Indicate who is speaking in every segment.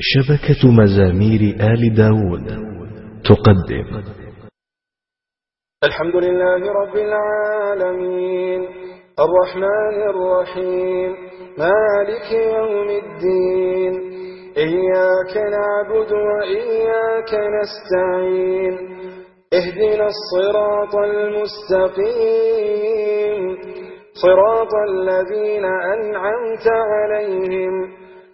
Speaker 1: شبكة مزامير آل داود تقدم.
Speaker 2: الحمد لله رب العالمين. الرحمن الرحيم. مالك يوم الدين. إياك نعبد وإياك نستعين. اهدنا الصراط المستقيم. صراط الذين أنعمت عليهم.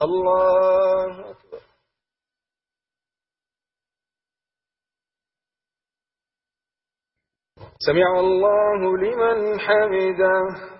Speaker 2: اللہ أكبر سمع الله لمن حمده۔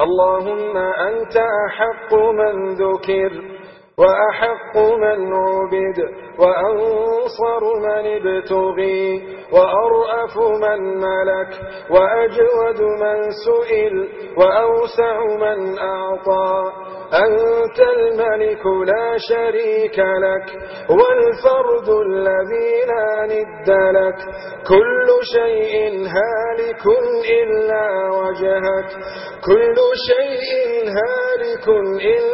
Speaker 2: اللهم أنت أحق من ذكر وأحق من عبد وأنصر من ابتغي وأرأف من ملك وأجود من سئل وأوسع من أعطى أنت الملك لا شريك لك والفرد الذي لا ند لك كل شيء هالك إلا وجهك كل شيء هالك إلا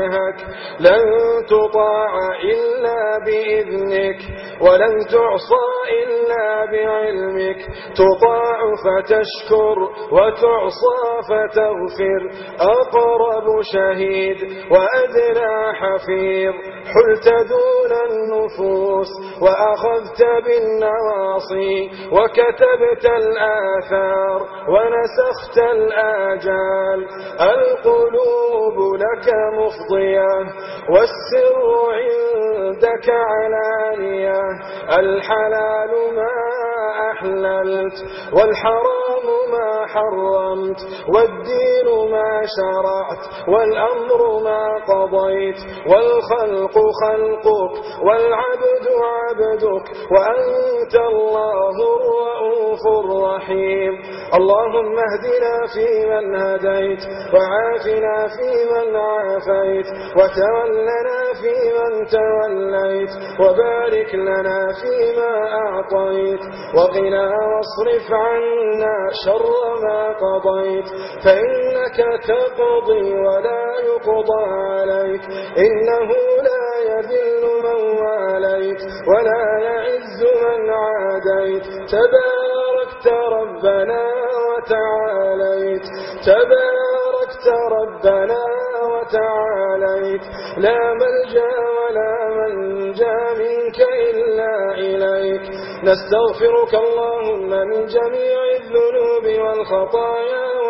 Speaker 2: وجهك لن تطاع إلا بإذنك ولن تعصى إلا بعلمك تطاع فتشكر وتعصى فتغفر أقرب شهيد وأدنى حفيظ حلت دون النفوس وأخذت بالنواصي وكتبت الآثار ونسخت الآجال القلوب لك مفضل الأضية والسر عندك علانية الحلال ما أحللت والحرام الحرم ما حرمت والدين ما شرعت والأمر ما قضيت والخلق خلقك والعبد عبدك وأنت الله الرؤوف الرحيم اللهم اهدنا في من هديت وعافنا في من عافيت وتولنا في من توليت وبارك لنا فيما أعطيت وقنا واصرف عنا شر ما قضيت فإنك تقضي ولا يقضى عليك. إنه لا يذل من واليت ولا يعز من عاديت. تباركت ربنا وتعاليت. تباركت ربنا وتعاليت. لا ملجأ ولا منجأ منك إلا إليك. نستغفرك اللهم من جميع الذنوب والخطايا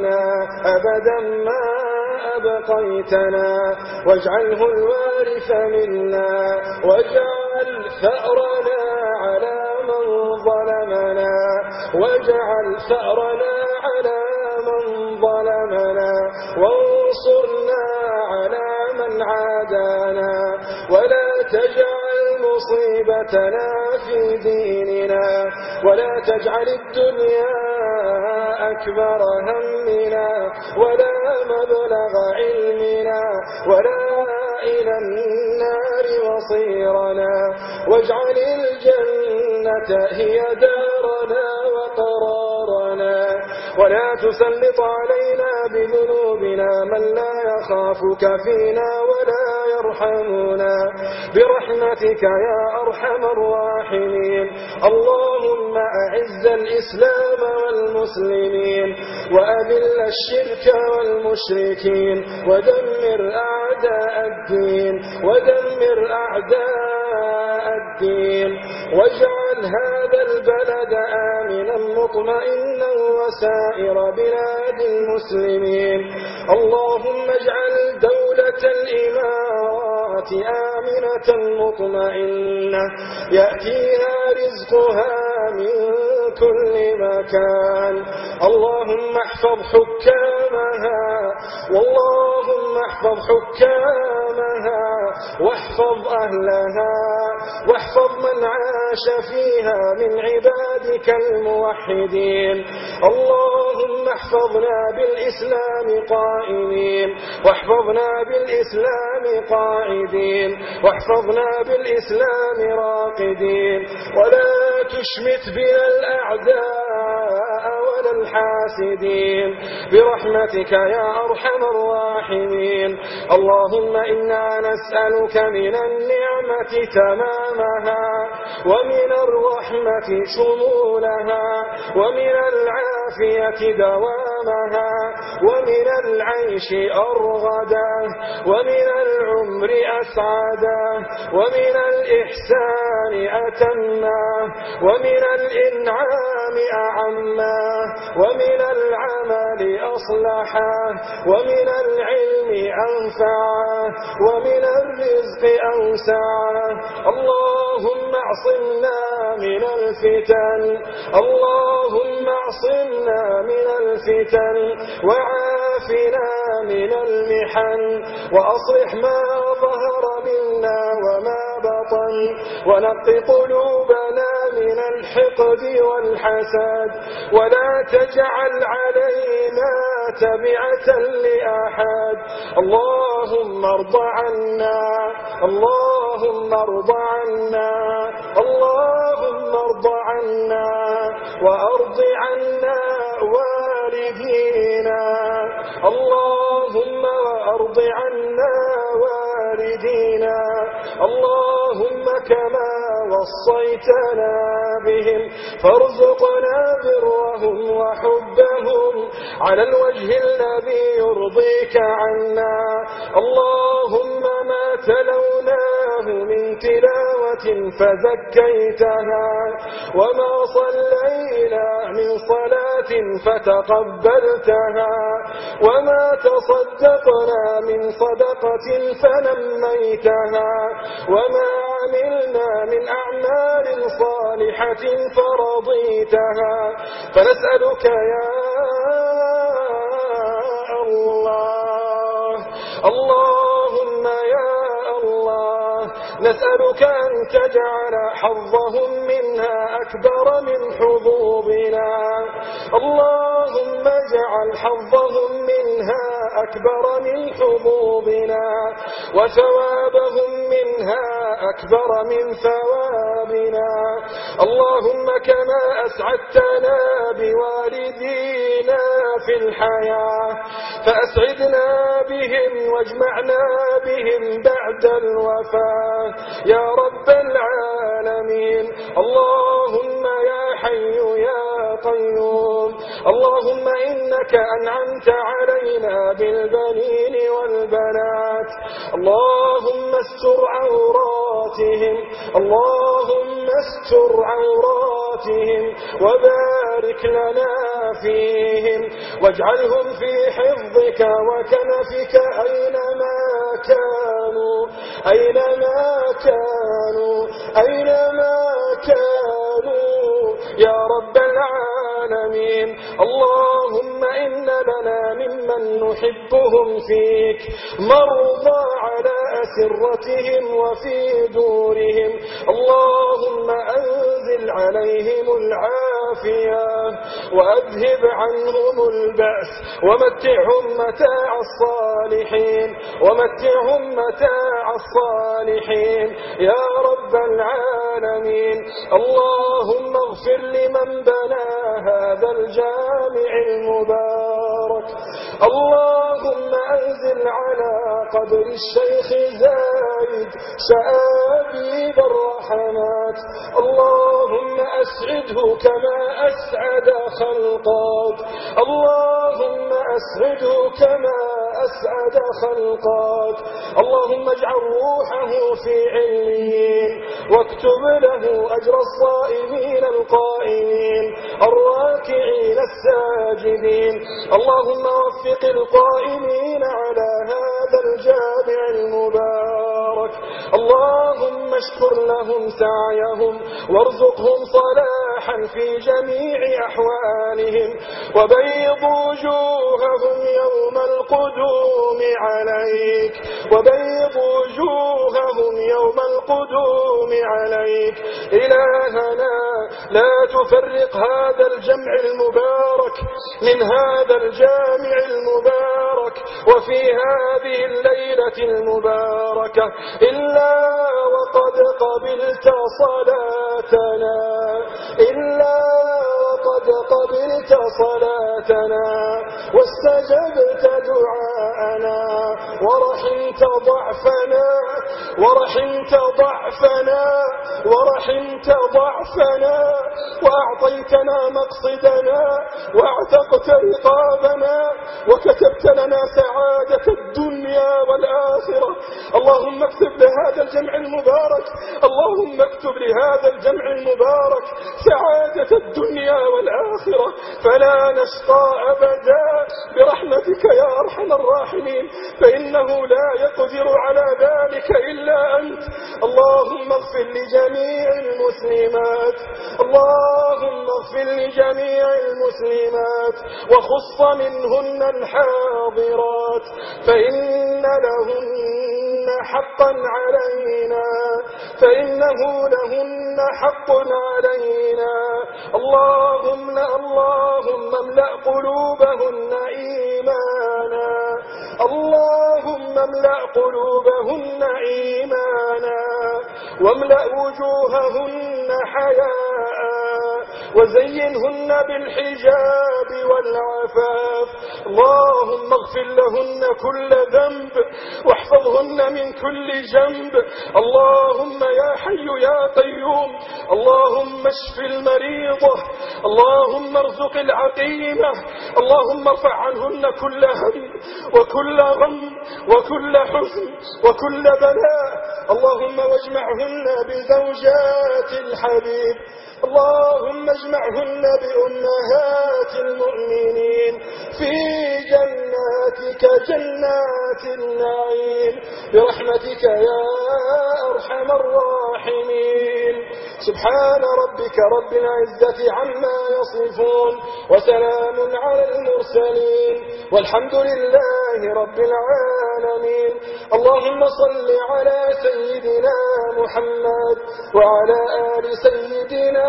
Speaker 2: ظلمنا أبدا ما أبقيتنا واجعله الوارث منا واجعل ثأرنا على من ظلمنا واجعل ثأرنا على من ظلمنا وانصرنا على من عادانا ولا تجعل مصيبتنا في ديننا ولا تجعل الدنيا أكبر همنا ولا مبلغ علمنا ولا إلى النار مصيرنا واجعل الجنة هي دارنا وقرارنا ولا تسلط علينا بذنوبنا من لا يخافك فينا ولا يرحمنا. برحمتك يا أرحم الراحمين. اللهم أعز الإسلام والمسلمين وأذل الشرك والمشركين ودمر أعداء الدين ودمر أعداء الدين. واجعل هذا البلد آمنا مطمئنا وسائر بلاد المسلمين. اللهم اجعل دولة الإمام آمنة مطمئنة. يأتيها رزقها من كل مكان. اللهم احفظ حكامها واللهم احفظ حكامها واحفظ أهلها واحفظ من عاش فيها من عبادك الموحدين. اللهم احفظنا بالإسلام قائمين واحفظنا بالإسلام قاعدين واحفظنا بالإسلام راقدين. ولا تشمت بنا الأعداء الحاسدين. برحمتك يا أرحم الراحمين. اللهم إنا نسألك من النعمة تمامها ومن الرحمة شمولها ومن العافية دوامها ومن العيش أرغدا ومن العمر أسعدا ومن الإحسان أتنا ومن الإنعام أعما ومن العمل أصلحا ومن العلم أنفعا ومن الرزق أوسعا. الله أعصمنا من الفتن. اللهم أعصمنا من الفتن وعافنا من المحن. وأصلح ما ظهر منا وما بطن. ونق قلوبنا من الحقد والحسد. ولا تجعل علينا تبعة لأحد. اللهم ارض عنا. اللهم ارض عنا. اللهم ارض عنا وارض عنا والدينا. اللهم وارض عنا والدينا. اللهم كما وصيتنا بهم فارزقنا برهم وحبهم. على الوجه الذي يرضيك عنا. اللهم ما تلونا الله من تلاوة فزكيتها وما صلينا من صلاة فتقبلتها وما تصدقنا من صدقة فنميتها وما عملنا من أعمال صالحة فرضيتها فنسألك يا الله الله نسألك أن تجعل حظهم منها أكبر من حظوظنا اللهم اجعل حظهم منها أكبر من حظوظنا وثوابهم منها أكبر من ثوابنا. اللهم كما أسعدتنا بوالدينا في الحياة فأسعدنا بهم واجمعنا بهم بعد الوفاة. يا رب العالمين اللهم يا حي يا اللهم إنك أنعمت علينا بالبنين والبنات. اللهم استر عوراتهم. اللهم استر عوراتهم وبارك لنا فيهم. واجعلهم في حفظك وكنفك أينما كانوا. أينما كانوا. أينما كانوا. يا رب اللهم إن لنا ممن نحبهم فيك مرضى على أسرتهم وفي دورهم اللهم أنزل عليهم العافية وأذهب عنهم البأس ومتعهم متاع الصالحين ومتعهم متاع الصالحين. يا رب العالمين العالمين. اللهم اغفر لمن بنى هذا الجامع المبارك. اللهم أنزل على قبر الشيخ زايد سآبي الرحمات اللهم أسعده كما أسعد خلقات اللهم أسعده كما أسعد خلقات اللهم اجعل روحه في عليين. واكتب له أجر الصائمين القائمين. الراكعين الساجدين اللهم وفق القائمين على هذا الجامع المبارك. اللهم اشكر لهم سعيهم وارزقهم صلاحا في جميع أحوالهم. وبيض وجوههم يوم القدوم عليك. وبيض وجوههم يوم القدوم عليك. بك إلهنا لا تفرق هذا الجمع المبارك من هذا الجامع المبارك وفي هذه الليلة المباركة إلا وقد قبلت صلاتنا إلا وقد قبلت صلاتنا واستجبت دعاءنا ورحمت ضعفنا ورحمت ضعفنا ورحمت ضعفنا وأعطيتنا مقصدنا وأعتقت رقابنا وكتبت لنا سعادة الدنيا والآخرة. اللهم اكتب لهذا الجمع المبارك اللهم اكتب لهذا الجمع المبارك سعادة الدنيا والآخرة. فلا نسقى أبدا. برحمتك يا أرحم الراحمين. فإنه لا يقدر على ذلك إلا أنت. اللهم اغفر لجميع المسلمات. اللهم اغفر لجميع المسلمات. وخص منهن الحاضرات. فإن لهن حقا علينا فإنه لهن حق علينا. اللهم اللهم املأ قلوبهن إيمانا. اللهم املأ قلوبهن إيمانا. واملأ وجوههن حياء وزينهن بالحجاب والعفاف. اللهم اغفر لهن كل ذنب واحفظهن من كل جنب. اللهم يا حي يا قيوم اللهم اشف المريضة اللهم ارزق العقيمة اللهم ارفع عنهن كل هم. وكل غم وكل حزن وكل بلاء اللهم واجمعهن بزوجات الحبيب اللهم اجمعهن بأمهات المؤمنين جنات النعيم برحمتك يا أرحم الراحمين. سبحان ربك رب العزة عما يصفون وسلام على المرسلين والحمد لله رب العالمين. اللهم صل على سيدنا محمد وعلى آل سيدنا